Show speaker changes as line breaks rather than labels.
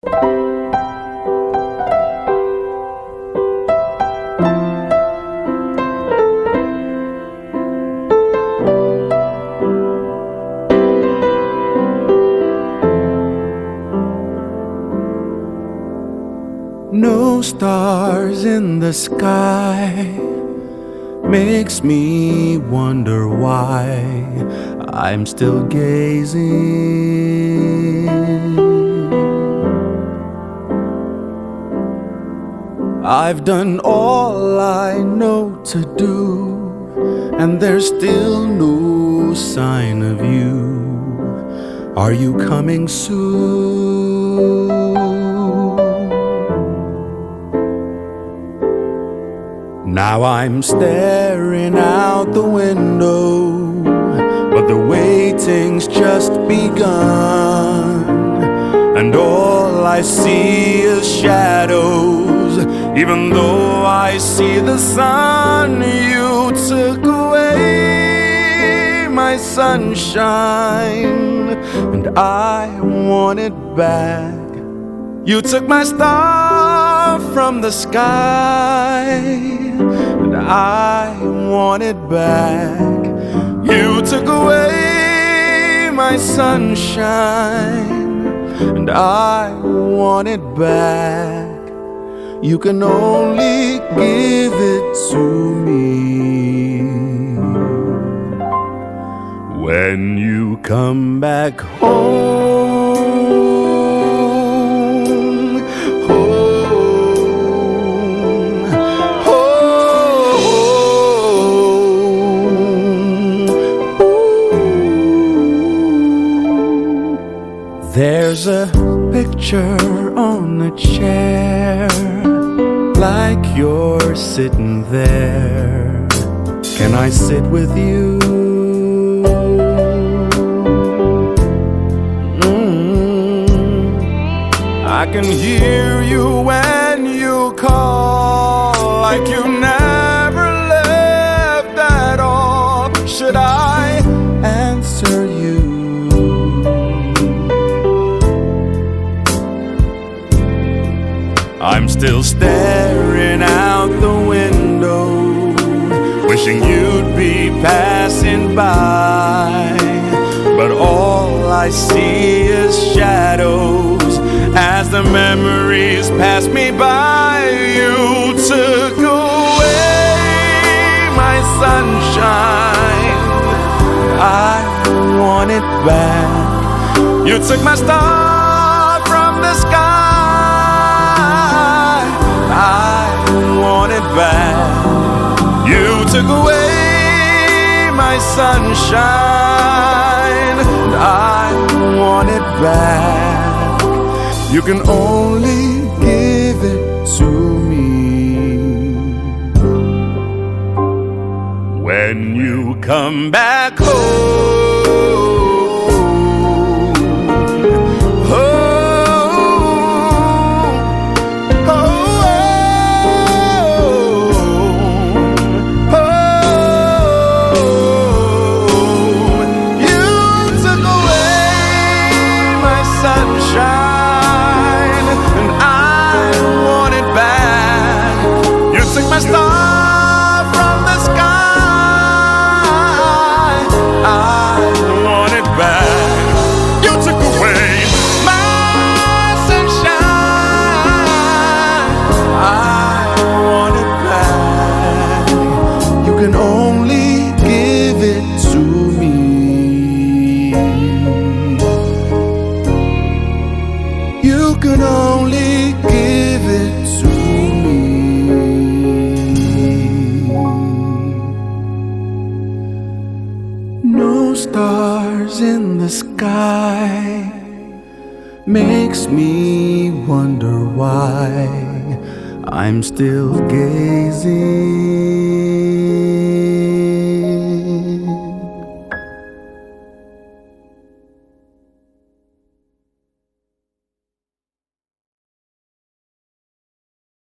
No stars in the sky makes me wonder why I'm still gazing. I've done all I know to do, and there's still no sign of you. Are you coming soon? Now I'm staring out the window, but the waiting's just begun. And all I see is shadows, even though I see the sun. You took away my sunshine, and I want it back. You took my star from the sky, and I want it back. You took away my sunshine, and I want it back. You can only give it to me when you come back home. There's a picture on the chair, like you're sitting there. Can I sit with you? Mm. I can hear you when you call, like you never left at all. Should I I'm still staring out the window, wishing you'd be passing by. But all I see is shadows as the memories pass me by. You took away my sunshine. I want it back. You took my star from the sky. Took away my sunshine. And I want it back. You can only give it to me when you come back home. Home. You stars in the sky makes me wonder why I'm still gazing.